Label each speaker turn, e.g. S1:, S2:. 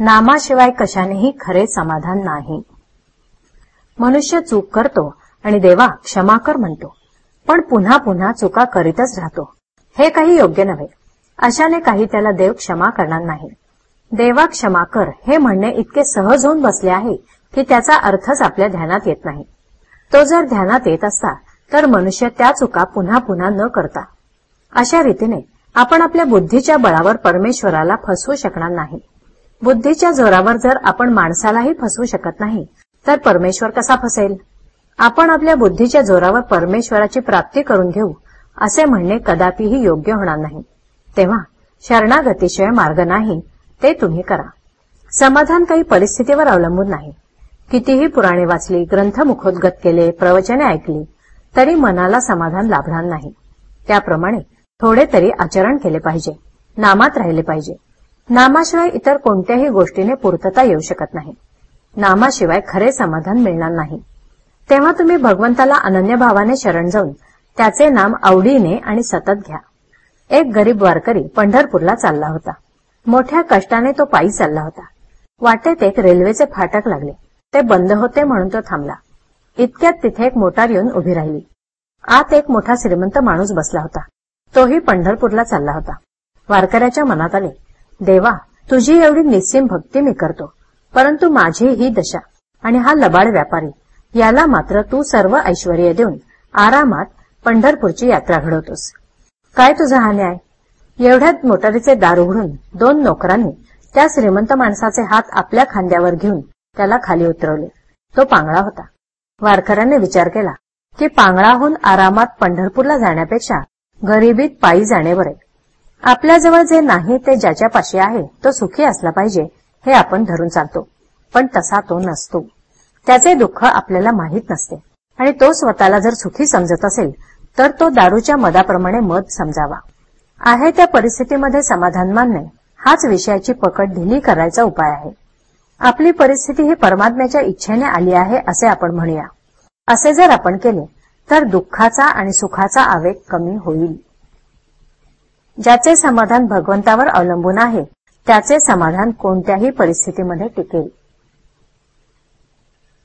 S1: नामाशिवाय कशानेही खरे समाधान नाही. मनुष्य चूक करतो आणि देवा क्षमा कर म्हणतो पण पुन्हा पुन्हा चुका करीतच राहतो. हे काही योग्य नव्हे. अशाने काही त्याला देव क्षमा करणार नाही. देवा क्षमा कर हे म्हणणे इतके सहज होऊन बसले आहे की त्याचा अर्थच आपल्या ध्यानात येत नाही. तो जर ध्यानात येत असता तर मनुष्य त्या चुका पुन्हा पुन्हा न करता. अशा रीतीने आपण आपल्या बुद्धीच्या बळावर परमेश्वराला फसवू शकणार नाही. बुद्धीच्या जोरावर जर आपण माणसालाही फसवू शकत नाही तर परमेश्वर कसा फसेल? आपण आपल्या बुद्धीच्या जोरावर परमेश्वराची प्राप्ती करून घेऊ असे म्हणणे कदापिही योग्य होणार नाही. तेव्हा शरणागतीशिवाय मार्ग नाही ते तुम्ही करा. समाधान काही परिस्थितीवर अवलंबून नाही. कितीही पुराणे वाचली ग्रंथ मुखोद्गत केले प्रवचने ऐकली तरी मनाला समाधान लाभणार नाही. त्याप्रमाणे थोडे तरी आचरण केले पाहिजे नामात राहिले पाहिजे. नामाशिवाय इतर कोणत्याही गोष्टीने पूर्तता येऊ शकत नाही. नामाशिवाय खरे समाधान मिळणार नाही. तेव्हा तुम्ही भगवंताला अनन्य भावाने शरण जाऊन त्याचे नाम आवडीने आणि सतत घ्या. एक गरीब वारकरी पंढरपूरला चालला होता. मोठ्या कष्टाने तो पायी चालला होता. वाटेत एक रेल्वेचे फाटक लागले. ते बंद होते म्हणून तो थांबला. इतक्यात तिथे एक मोटार येऊन उभी राहिली. आत एक मोठा श्रीमंत माणूस बसला होता. तोही पंढरपूरला चालला होता. वारकऱ्याच्या मनात आले देवा तुझी एवढी निस्सीम भक्ती मी करतो परंतु माझी ही दशा आणि हा लबाड व्यापारी याला मात्र तू सर्व ऐश्वर देऊन आरामात पंढरपूरची यात्रा घडवतोस. काय तुझा हा न्याय? एवढ्यात मोटारीचे दार उघडून दोन नोकरांनी त्या श्रीमंत माणसाचे हात आपल्या खांद्यावर घेऊन त्याला खाली उतरवले. तो पांगळा होता. वारकऱ्याने विचार केला की पांगळाहून आरामात पंढरपूरला जाण्यापेक्षा गरिबीत पायी जाणे बरे. आपल्याजवळ जे नाही ते ज्याच्यापाशी आहे तो सुखी असला पाहिजे हे आपण धरून चालतो. पण तसा तो नसतो. त्याचे दुःख आपल्याला माहीत नसते. आणि तो स्वतःला जर सुखी समजत असेल तर तो दारूच्या मदाप्रमाणे मद समजावा. आहे त्या परिस्थितीमध्ये समाधान मानणे हाच विषयाची पकड ढिली करायचा उपाय आहे. आपली परिस्थिती ही परमात्म्याच्या इच्छेने आली आहे असे आपण म्हणूया. असे जर आपण केले तर दुःखाचा आणि सुखाचा आवेग कमी होईल. ज्याचे समाधान भगवंतावर अवलंबून आहे त्याचे समाधान कोणत्याही परिस्थितीमध्ये टिकेल.